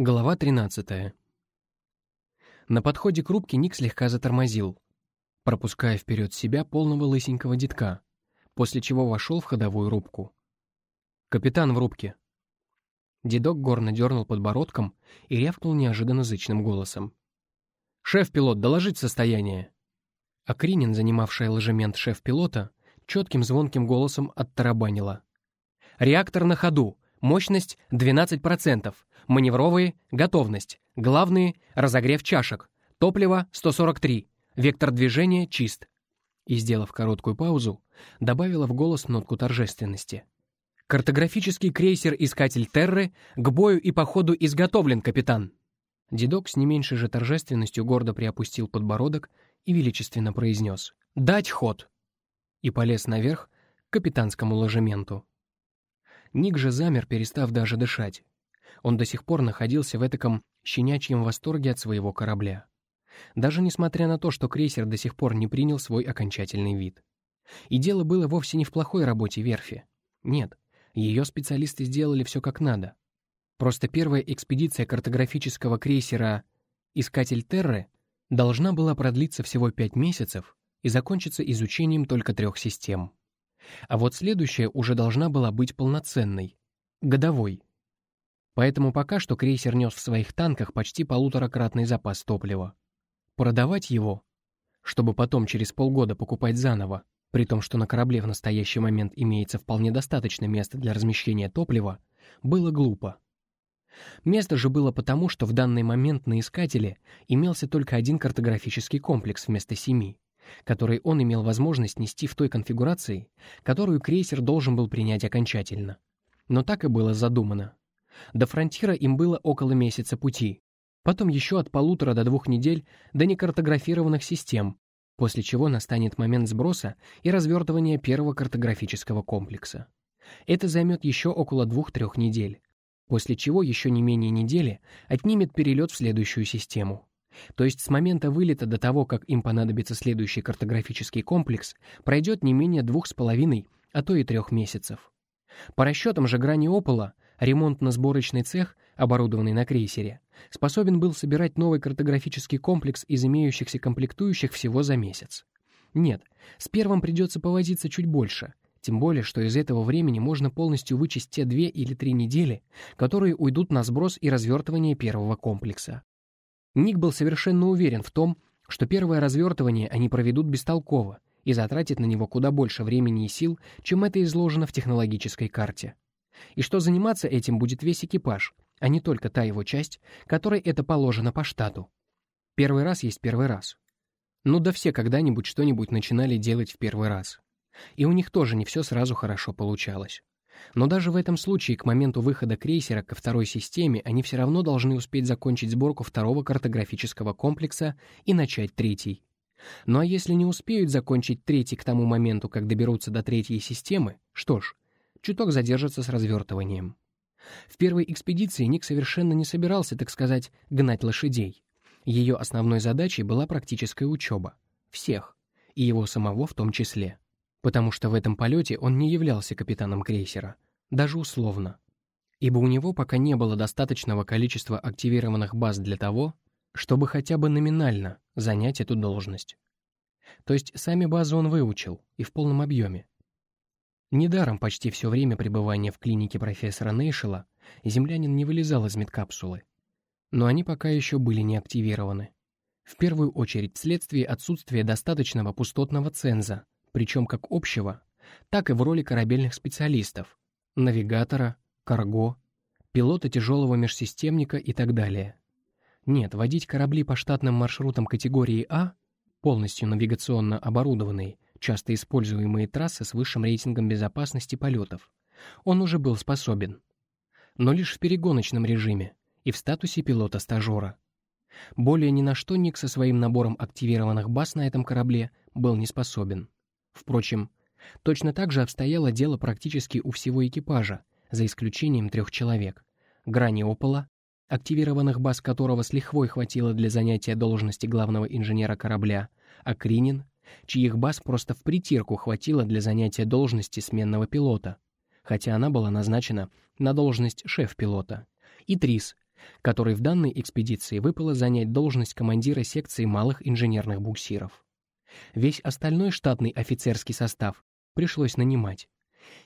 Глава 13. На подходе к рубке Ник слегка затормозил, пропуская вперед себя полного лысенького детка, после чего вошел в ходовую рубку. «Капитан в рубке». Дедок горно дернул подбородком и рявкнул неожиданно зычным голосом. «Шеф-пилот, доложить состояние!» Акринин, занимавшая ложемент шеф-пилота, четким звонким голосом оттарабанила. «Реактор на ходу! Мощность 12%. Маневровые — готовность. Главные — разогрев чашек. Топливо — 143. Вектор движения — чист. И, сделав короткую паузу, добавила в голос нотку торжественности. «Картографический крейсер-искатель Терры к бою и походу изготовлен, капитан!» Дедок с не меньшей же торжественностью гордо приопустил подбородок и величественно произнес «Дать ход!» и полез наверх к капитанскому ложементу. Ник же замер, перестав даже дышать. Он до сих пор находился в этаком щенячьем восторге от своего корабля. Даже несмотря на то, что крейсер до сих пор не принял свой окончательный вид. И дело было вовсе не в плохой работе верфи. Нет, ее специалисты сделали все как надо. Просто первая экспедиция картографического крейсера «Искатель Терры» должна была продлиться всего пять месяцев и закончиться изучением только трех систем. А вот следующая уже должна была быть полноценной, годовой, Поэтому пока что крейсер нес в своих танках почти полуторакратный запас топлива. Продавать его, чтобы потом через полгода покупать заново, при том, что на корабле в настоящий момент имеется вполне достаточно места для размещения топлива, было глупо. Место же было потому, что в данный момент на Искателе имелся только один картографический комплекс вместо семи, который он имел возможность нести в той конфигурации, которую крейсер должен был принять окончательно. Но так и было задумано. До фронтира им было около месяца пути. Потом еще от полутора до двух недель до некартографированных систем, после чего настанет момент сброса и развертывания первого картографического комплекса. Это займет еще около двух-трех недель, после чего еще не менее недели отнимет перелет в следующую систему. То есть с момента вылета до того, как им понадобится следующий картографический комплекс, пройдет не менее двух с половиной, а то и трех месяцев. По расчетам же грани Опола, ремонтно-сборочный цех, оборудованный на крейсере, способен был собирать новый картографический комплекс из имеющихся комплектующих всего за месяц. Нет, с первым придется повозиться чуть больше, тем более, что из этого времени можно полностью вычесть те две или три недели, которые уйдут на сброс и развертывание первого комплекса. Ник был совершенно уверен в том, что первое развертывание они проведут бестолково и затратят на него куда больше времени и сил, чем это изложено в технологической карте и что заниматься этим будет весь экипаж, а не только та его часть, которой это положено по штату. Первый раз есть первый раз. Ну да все когда-нибудь что-нибудь начинали делать в первый раз. И у них тоже не все сразу хорошо получалось. Но даже в этом случае к моменту выхода крейсера ко второй системе они все равно должны успеть закончить сборку второго картографического комплекса и начать третий. Ну а если не успеют закончить третий к тому моменту, как доберутся до третьей системы, что ж, чуток задержится с развертыванием. В первой экспедиции Ник совершенно не собирался, так сказать, гнать лошадей. Ее основной задачей была практическая учеба. Всех. И его самого в том числе. Потому что в этом полете он не являлся капитаном крейсера. Даже условно. Ибо у него пока не было достаточного количества активированных баз для того, чтобы хотя бы номинально занять эту должность. То есть сами базы он выучил, и в полном объеме. Недаром почти все время пребывания в клинике профессора Нейшела землянин не вылезал из медкапсулы. Но они пока еще были не активированы. В первую очередь вследствие отсутствия достаточного пустотного ценза, причем как общего, так и в роли корабельных специалистов, навигатора, карго, пилота тяжелого межсистемника и так далее. Нет, водить корабли по штатным маршрутам категории А, полностью навигационно оборудованные, часто используемые трассы с высшим рейтингом безопасности полетов. Он уже был способен. Но лишь в перегоночном режиме и в статусе пилота-стажера. Более ни на что Ник со своим набором активированных баз на этом корабле был не способен. Впрочем, точно так же обстояло дело практически у всего экипажа, за исключением трех человек. Грани Опола, активированных баз которого с лихвой хватило для занятия должности главного инженера корабля, а Кринин, чьих баз просто в притирку хватило для занятия должности сменного пилота, хотя она была назначена на должность шеф-пилота, и Трис, которой в данной экспедиции выпало занять должность командира секции малых инженерных буксиров. Весь остальной штатный офицерский состав пришлось нанимать.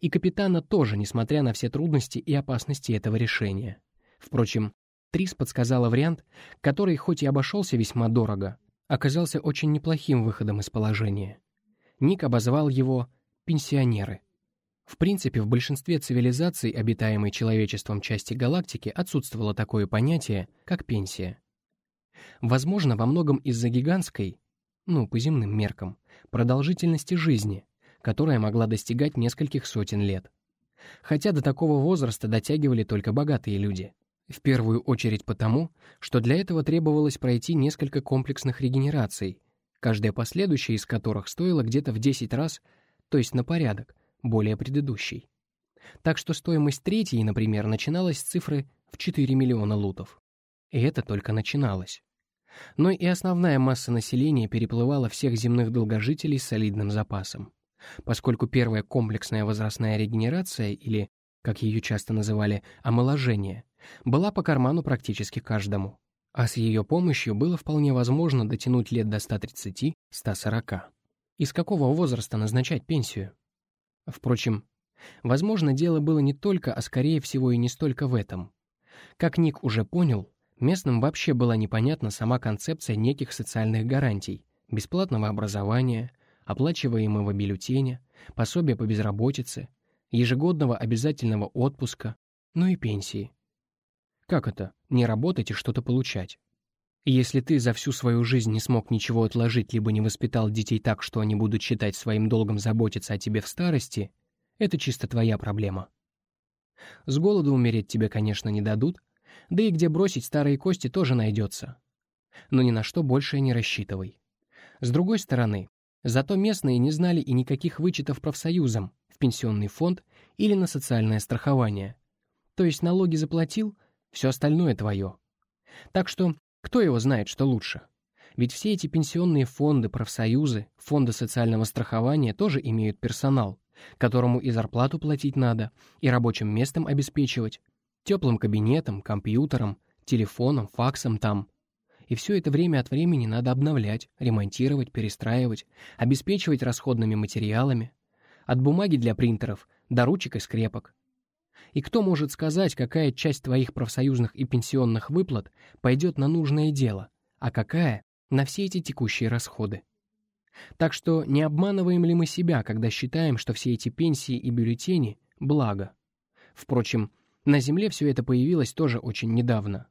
И капитана тоже, несмотря на все трудности и опасности этого решения. Впрочем, Трис подсказала вариант, который, хоть и обошелся весьма дорого, оказался очень неплохим выходом из положения. Ник обозвал его «пенсионеры». В принципе, в большинстве цивилизаций, обитаемой человечеством части галактики, отсутствовало такое понятие, как пенсия. Возможно, во многом из-за гигантской, ну, по земным меркам, продолжительности жизни, которая могла достигать нескольких сотен лет. Хотя до такого возраста дотягивали только богатые люди. В первую очередь потому, что для этого требовалось пройти несколько комплексных регенераций, каждая последующая из которых стоила где-то в 10 раз, то есть на порядок, более предыдущей. Так что стоимость третьей, например, начиналась с цифры в 4 миллиона лутов. И это только начиналось. Но и основная масса населения переплывала всех земных долгожителей с солидным запасом. Поскольку первая комплексная возрастная регенерация, или, как ее часто называли, омоложение, была по карману практически каждому. А с ее помощью было вполне возможно дотянуть лет до 130-140. Из какого возраста назначать пенсию? Впрочем, возможно, дело было не только, а скорее всего и не столько в этом. Как Ник уже понял, местным вообще была непонятна сама концепция неких социальных гарантий, бесплатного образования, оплачиваемого бюллетеня, пособия по безработице, ежегодного обязательного отпуска, ну и пенсии. Как это, не работать и что-то получать? Если ты за всю свою жизнь не смог ничего отложить, либо не воспитал детей так, что они будут считать своим долгом заботиться о тебе в старости, это чисто твоя проблема. С голоду умереть тебе, конечно, не дадут, да и где бросить старые кости тоже найдется. Но ни на что больше не рассчитывай. С другой стороны, зато местные не знали и никаких вычетов профсоюзам, в пенсионный фонд или на социальное страхование. То есть налоги заплатил, все остальное твое. Так что кто его знает, что лучше? Ведь все эти пенсионные фонды, профсоюзы, фонды социального страхования тоже имеют персонал, которому и зарплату платить надо, и рабочим местом обеспечивать, теплым кабинетом, компьютером, телефоном, факсом там. И все это время от времени надо обновлять, ремонтировать, перестраивать, обеспечивать расходными материалами. От бумаги для принтеров до ручек и скрепок. И кто может сказать, какая часть твоих профсоюзных и пенсионных выплат пойдет на нужное дело, а какая — на все эти текущие расходы? Так что не обманываем ли мы себя, когда считаем, что все эти пенсии и бюллетени — благо? Впрочем, на Земле все это появилось тоже очень недавно.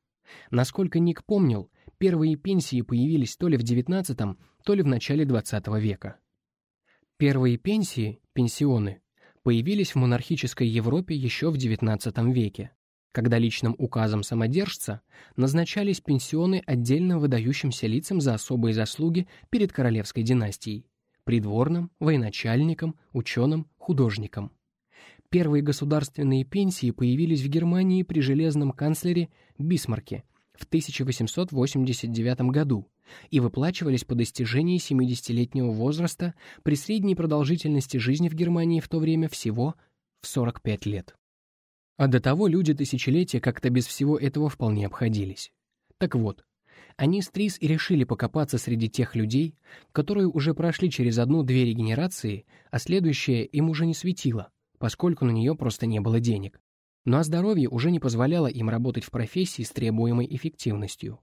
Насколько Ник помнил, первые пенсии появились то ли в XIX, то ли в начале XX века. Первые пенсии, пенсионы, появились в монархической Европе еще в XIX веке, когда личным указом самодержца назначались пенсионы отдельно выдающимся лицам за особые заслуги перед королевской династией, придворным, военачальникам, ученым, художникам. Первые государственные пенсии появились в Германии при железном канцлере Бисмарке в 1889 году и выплачивались по достижении 70-летнего возраста при средней продолжительности жизни в Германии в то время всего в 45 лет. А до того люди тысячелетия как-то без всего этого вполне обходились. Так вот, они с Трис и решили покопаться среди тех людей, которые уже прошли через одну-две регенерации, а следующая им уже не светила, поскольку на нее просто не было денег. Но а здоровье уже не позволяло им работать в профессии с требуемой эффективностью.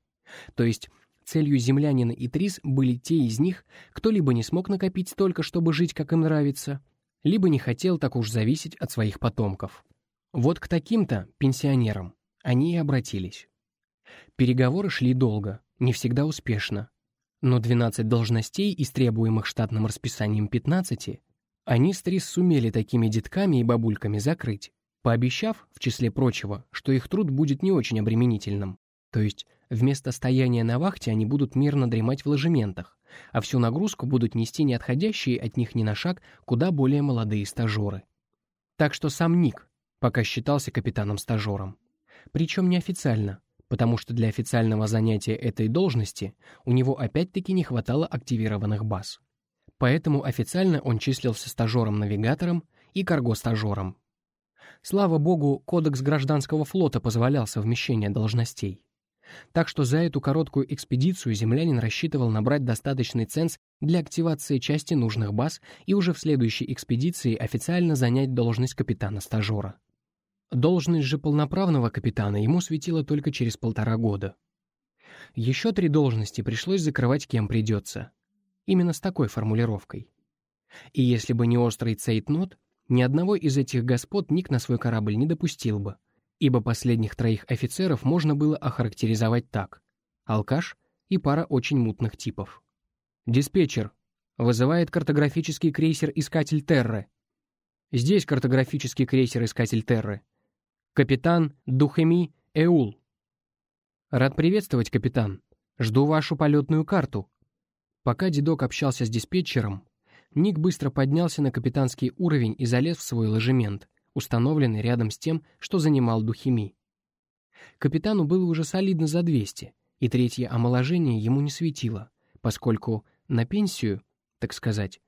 То есть Целью землянина и Трис были те из них, кто либо не смог накопить столько, чтобы жить, как им нравится, либо не хотел так уж зависеть от своих потомков. Вот к таким-то пенсионерам они и обратились. Переговоры шли долго, не всегда успешно. Но 12 должностей из требуемых штатным расписанием 15 они с Трис сумели такими детками и бабульками закрыть, пообещав, в числе прочего, что их труд будет не очень обременительным. То есть Вместо стояния на вахте они будут мирно дремать в ложементах, а всю нагрузку будут нести не отходящие от них ни на шаг куда более молодые стажеры. Так что сам Ник пока считался капитаном-стажером. Причем неофициально, потому что для официального занятия этой должности у него опять-таки не хватало активированных баз. Поэтому официально он числился стажером-навигатором и карго-стажером. Слава богу, кодекс гражданского флота позволял совмещение должностей. Так что за эту короткую экспедицию землянин рассчитывал набрать достаточный ценз для активации части нужных баз и уже в следующей экспедиции официально занять должность капитана-стажера. Должность же полноправного капитана ему светила только через полтора года. Еще три должности пришлось закрывать кем придется. Именно с такой формулировкой. И если бы не острый цейтнот, ни одного из этих господ Ник на свой корабль не допустил бы, ибо последних троих офицеров можно было охарактеризовать так — алкаш и пара очень мутных типов. «Диспетчер. Вызывает картографический крейсер «Искатель Терры». Здесь картографический крейсер «Искатель Терры». Капитан Духеми Эул. Рад приветствовать, капитан. Жду вашу полетную карту. Пока дедок общался с диспетчером, Ник быстро поднялся на капитанский уровень и залез в свой ложемент, установленный рядом с тем, что занимал Духими. Капитану было уже солидно за 200, и третье омоложение ему не светило, поскольку на пенсию, так сказать,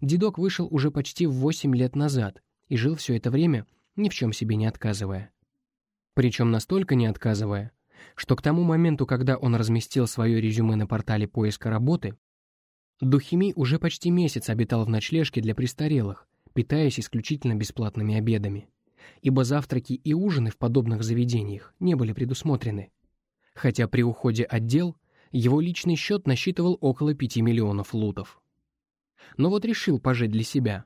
дедок вышел уже почти в 8 лет назад и жил все это время ни в чем себе не отказывая. Причем настолько не отказывая, что к тому моменту, когда он разместил свое резюме на портале поиска работы, Духими уже почти месяц обитал в ночлежке для престарелых, питаясь исключительно бесплатными обедами, ибо завтраки и ужины в подобных заведениях не были предусмотрены. Хотя при уходе отдел его личный счет насчитывал около 5 миллионов лутов. Но вот решил пожить для себя.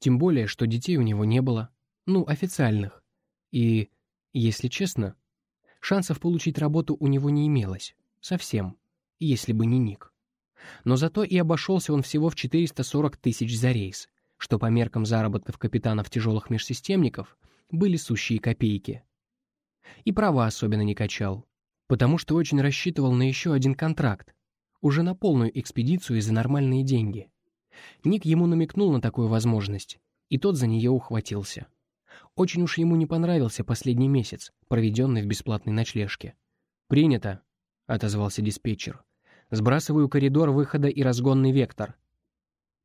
Тем более, что детей у него не было, ну, официальных. И, если честно, шансов получить работу у него не имелось. Совсем. Если бы не Ник. Но зато и обошелся он всего в 440 тысяч за рейс, что по меркам заработков капитанов тяжелых межсистемников были сущие копейки. И права особенно не качал, потому что очень рассчитывал на еще один контракт, уже на полную экспедицию и за нормальные деньги. Ник ему намекнул на такую возможность, и тот за нее ухватился. Очень уж ему не понравился последний месяц, проведенный в бесплатной ночлежке. «Принято», — отозвался диспетчер. «Сбрасываю коридор выхода и разгонный вектор».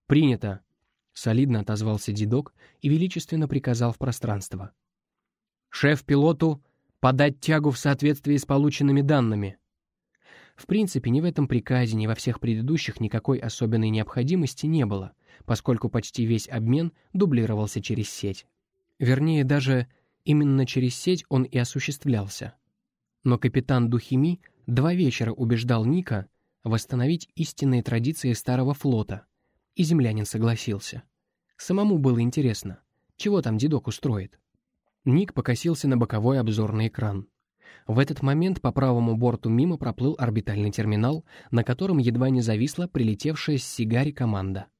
«Принято», — солидно отозвался дедок и величественно приказал в пространство. «Шеф-пилоту подать тягу в соответствии с полученными данными». В принципе, ни в этом приказе, ни во всех предыдущих никакой особенной необходимости не было, поскольку почти весь обмен дублировался через сеть. Вернее, даже именно через сеть он и осуществлялся. Но капитан Духими два вечера убеждал Ника восстановить истинные традиции старого флота, и землянин согласился. Самому было интересно, чего там дедок устроит. Ник покосился на боковой обзорный экран. В этот момент по правому борту мимо проплыл орбитальный терминал, на котором едва не зависла прилетевшая с Сигари команда —